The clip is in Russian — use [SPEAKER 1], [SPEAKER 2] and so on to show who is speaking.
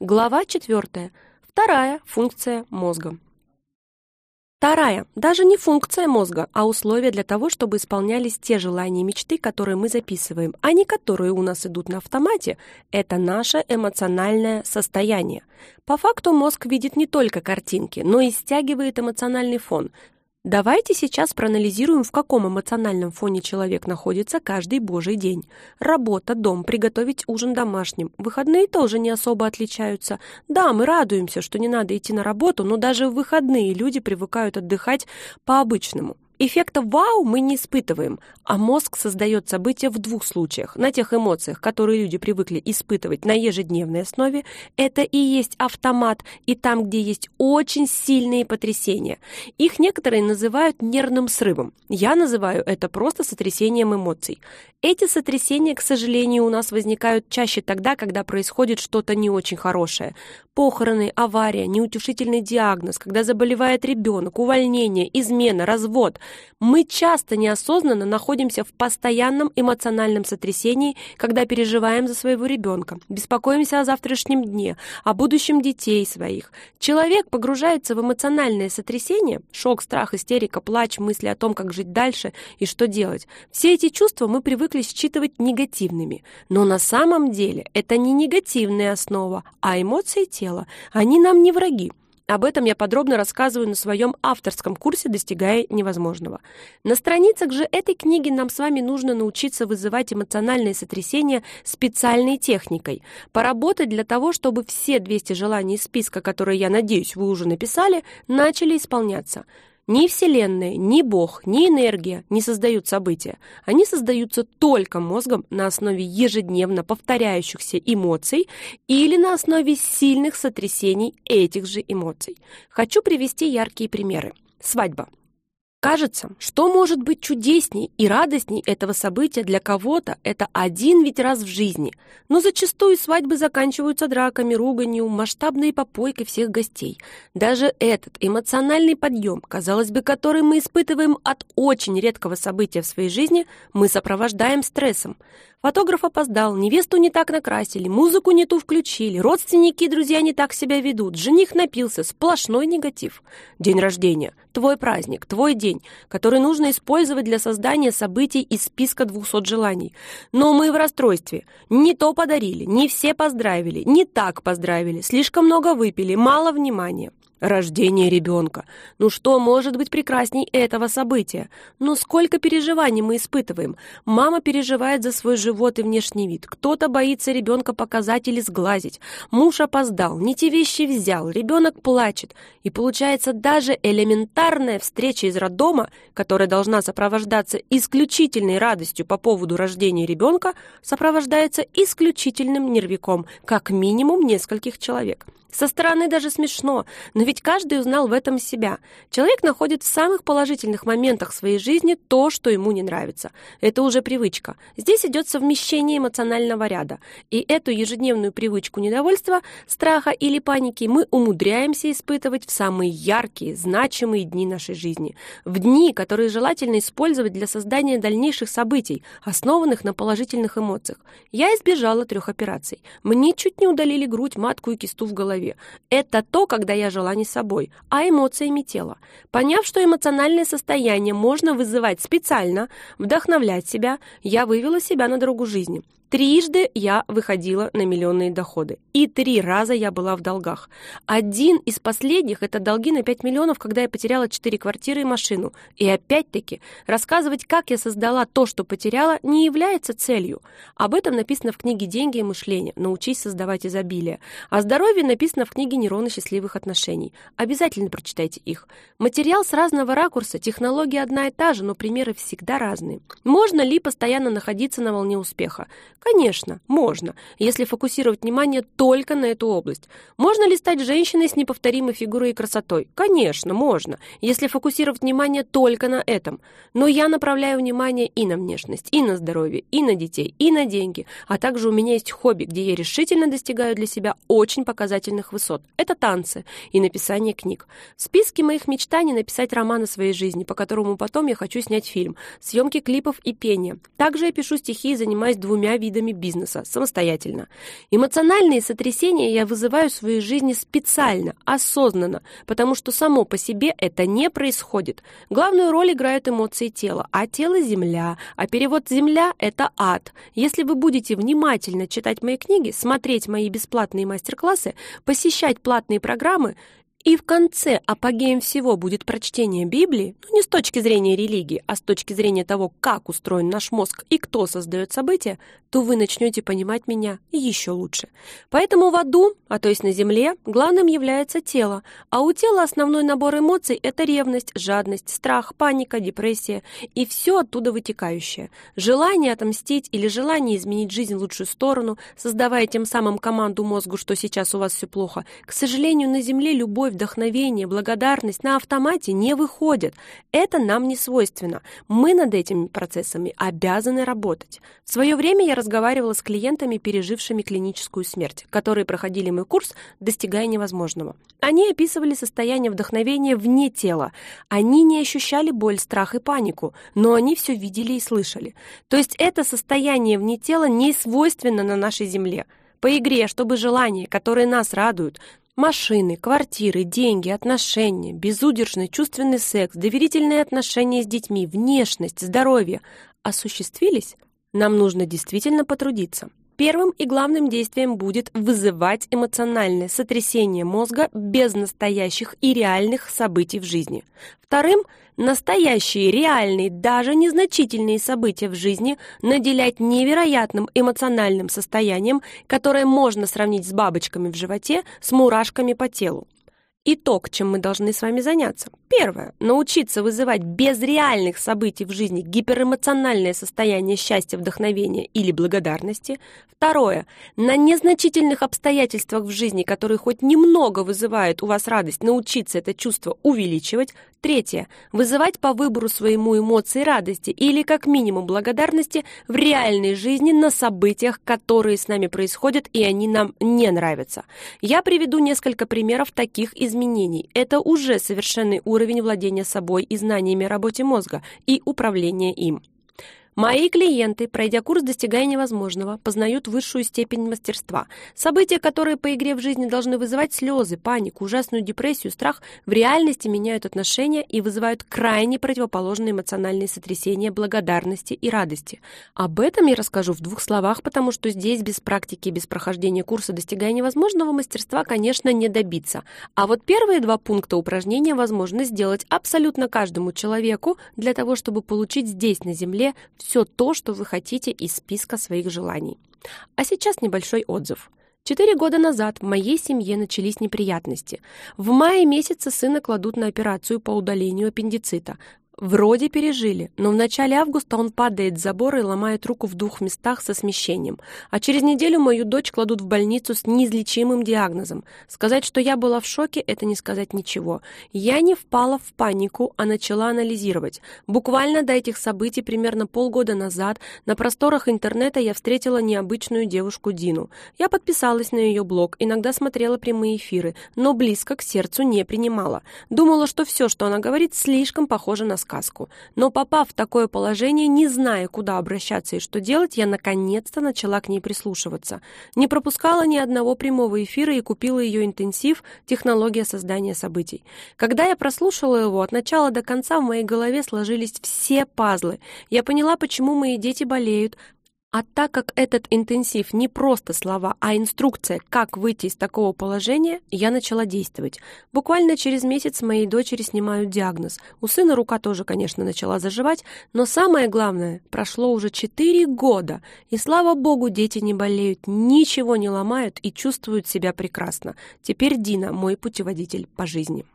[SPEAKER 1] Глава 4. Вторая функция мозга. Вторая, даже не функция мозга, а условие для того, чтобы исполнялись те желания и мечты, которые мы записываем, а не которые у нас идут на автомате, это наше эмоциональное состояние. По факту мозг видит не только картинки, но и стягивает эмоциональный фон, Давайте сейчас проанализируем, в каком эмоциональном фоне человек находится каждый божий день. Работа, дом, приготовить ужин домашним. Выходные тоже не особо отличаются. Да, мы радуемся, что не надо идти на работу, но даже в выходные люди привыкают отдыхать по-обычному. Эффекта «вау» мы не испытываем, а мозг создает события в двух случаях. На тех эмоциях, которые люди привыкли испытывать на ежедневной основе, это и есть автомат, и там, где есть очень сильные потрясения. Их некоторые называют нервным срывом. Я называю это просто сотрясением эмоций. Эти сотрясения, к сожалению, у нас возникают чаще тогда, когда происходит что-то не очень хорошее. Похороны, авария, неутешительный диагноз, когда заболевает ребенок, увольнение, измена, развод. Мы часто неосознанно находимся в постоянном эмоциональном сотрясении, когда переживаем за своего ребенка, беспокоимся о завтрашнем дне, о будущем детей своих. Человек погружается в эмоциональное сотрясение, шок, страх, истерика, плач, мысли о том, как жить дальше и что делать. Все эти чувства мы привыкли считывать негативными. Но на самом деле это не негативная основа, а эмоции тела. Они нам не враги. Об этом я подробно рассказываю на своем авторском курсе «Достигая невозможного». На страницах же этой книги нам с вами нужно научиться вызывать эмоциональные сотрясения специальной техникой, поработать для того, чтобы все 200 желаний из списка, которые, я надеюсь, вы уже написали, начали исполняться – ни Вселенная, ни Бог, ни энергия не создают события. Они создаются только мозгом на основе ежедневно повторяющихся эмоций или на основе сильных сотрясений этих же эмоций. Хочу привести яркие примеры. Свадьба. Кажется, что может быть чудесней и радостней этого события для кого-то это один ведь раз в жизни. Но зачастую свадьбы заканчиваются драками, руганью, масштабной попойкой всех гостей. Даже этот эмоциональный подъем, казалось бы, который мы испытываем от очень редкого события в своей жизни, мы сопровождаем стрессом. Фотограф опоздал, невесту не так накрасили, музыку не ту включили, родственники и друзья не так себя ведут, жених напился, сплошной негатив. День рождения, твой праздник, твой день, который нужно использовать для создания событий из списка 200 желаний. Но мы в расстройстве. Не то подарили, не все поздравили, не так поздравили, слишком много выпили, мало внимания. Рождение ребенка. Ну что может быть прекрасней этого события? Ну сколько переживаний мы испытываем. Мама переживает за свой живот и внешний вид. Кто-то боится ребенка показать или сглазить. Муж опоздал, не те вещи взял, ребенок плачет. И получается даже элементарная встреча из роддома, которая должна сопровождаться исключительной радостью по поводу рождения ребенка, сопровождается исключительным нервиком, как минимум нескольких человек. Со стороны даже смешно, но ведь каждый узнал в этом себя. Человек находит в самых положительных моментах своей жизни то, что ему не нравится. Это уже привычка. Здесь идет совмещение эмоционального ряда. И эту ежедневную привычку недовольства, страха или паники мы умудряемся испытывать в самые яркие, значимые дни нашей жизни. В дни, которые желательно использовать для создания дальнейших событий, основанных на положительных эмоциях. Я избежала трех операций. Мне чуть не удалили грудь, матку и кисту в голове голове. Это то, когда я жила не собой, а эмоциями тела. Поняв, что эмоциональное состояние можно вызывать специально, вдохновлять себя, я вывела себя на дорогу жизни. Трижды я выходила на миллионные доходы. И три раза я была в долгах. Один из последних – это долги на 5 миллионов, когда я потеряла 4 квартиры и машину. И опять-таки, рассказывать, как я создала то, что потеряла, не является целью. Об этом написано в книге «Деньги и мышление. Научись создавать изобилие». О здоровье написано в книге «Нейроны счастливых отношений». Обязательно прочитайте их. Материал с разного ракурса, технология одна и та же, но примеры всегда разные. Можно ли постоянно находиться на волне успеха? Конечно, можно, если фокусировать внимание только на эту область. Можно ли стать женщиной с неповторимой фигурой и красотой? Конечно, можно, если фокусировать внимание только на этом. Но я направляю внимание и на внешность, и на здоровье, и на детей, и на деньги. А также у меня есть хобби, где я решительно достигаю для себя очень показательных высот. Это танцы и написание книг. В списке моих мечтаний написать роман о своей жизни, по которому потом я хочу снять фильм, съемки клипов и пение. Также я пишу стихи и занимаюсь двумя видами видами бизнеса самостоятельно. Эмоциональные сотрясения я вызываю в своей жизни специально, осознанно, потому что само по себе это не происходит. Главную роль играют эмоции тела, а тело – земля, а перевод «земля» – это ад. Если вы будете внимательно читать мои книги, смотреть мои бесплатные мастер-классы, посещать платные программы, и в конце апогеем всего будет прочтение Библии, ну не с точки зрения религии, а с точки зрения того, как устроен наш мозг и кто создает события, то вы начнете понимать меня еще лучше. Поэтому в аду, а то есть на земле, главным является тело, а у тела основной набор эмоций – это ревность, жадность, страх, паника, депрессия и все оттуда вытекающее. Желание отомстить или желание изменить жизнь в лучшую сторону, создавая тем самым команду мозгу, что сейчас у вас все плохо. К сожалению, на земле любовь вдохновение, благодарность на автомате не выходят. Это нам не свойственно. Мы над этими процессами обязаны работать. В свое время я разговаривала с клиентами, пережившими клиническую смерть, которые проходили мой курс «Достигая невозможного». Они описывали состояние вдохновения вне тела. Они не ощущали боль, страх и панику, но они все видели и слышали. То есть это состояние вне тела не свойственно на нашей Земле. По игре, чтобы желания, которые нас радуют, Машины, квартиры, деньги, отношения, безудержный чувственный секс, доверительные отношения с детьми, внешность, здоровье осуществились, нам нужно действительно потрудиться. Первым и главным действием будет вызывать эмоциональное сотрясение мозга без настоящих и реальных событий в жизни. Вторым – настоящие, реальные, даже незначительные события в жизни наделять невероятным эмоциональным состоянием, которое можно сравнить с бабочками в животе, с мурашками по телу. Итог, чем мы должны с вами заняться. Первое. Научиться вызывать без реальных событий в жизни гиперэмоциональное состояние счастья, вдохновения или благодарности. Второе. На незначительных обстоятельствах в жизни, которые хоть немного вызывают у вас радость, научиться это чувство увеличивать. Третье. Вызывать по выбору своему эмоции радости или как минимум благодарности в реальной жизни на событиях, которые с нами происходят и они нам не нравятся. Я приведу несколько примеров таких из изменений. Это уже совершенный уровень владения собой и знаниями работе мозга и управления им. Мои клиенты, пройдя курс «Достигая невозможного», познают высшую степень мастерства. События, которые по игре в жизни должны вызывать слезы, панику, ужасную депрессию, страх, в реальности меняют отношения и вызывают крайне противоположные эмоциональные сотрясения благодарности и радости. Об этом я расскажу в двух словах, потому что здесь без практики, без прохождения курса «Достигая невозможного» мастерства, конечно, не добиться. А вот первые два пункта упражнения возможно сделать абсолютно каждому человеку для того, чтобы получить здесь, на Земле, все то, что вы хотите из списка своих желаний. А сейчас небольшой отзыв. Четыре года назад в моей семье начались неприятности. В мае месяце сына кладут на операцию по удалению аппендицита. Вроде пережили, но в начале августа он падает с забора и ломает руку в двух местах со смещением. А через неделю мою дочь кладут в больницу с неизлечимым диагнозом. Сказать, что я была в шоке, это не сказать ничего. Я не впала в панику, а начала анализировать. Буквально до этих событий, примерно полгода назад, на просторах интернета я встретила необычную девушку Дину. Я подписалась на ее блог, иногда смотрела прямые эфиры, но близко к сердцу не принимала. Думала, что все, что она говорит, слишком похоже на сказку. Но попав в такое положение, не зная, куда обращаться и что делать, я наконец-то начала к ней прислушиваться. Не пропускала ни одного прямого эфира и купила ее интенсив «Технология создания событий». Когда я прослушала его, от начала до конца в моей голове сложились все пазлы. Я поняла, почему мои дети болеют, а так как этот интенсив не просто слова, а инструкция, как выйти из такого положения, я начала действовать. Буквально через месяц моей дочери снимают диагноз. У сына рука тоже, конечно, начала заживать, но самое главное, прошло уже 4 года, и слава богу, дети не болеют, ничего не ломают и чувствуют себя прекрасно. Теперь Дина мой путеводитель по жизни.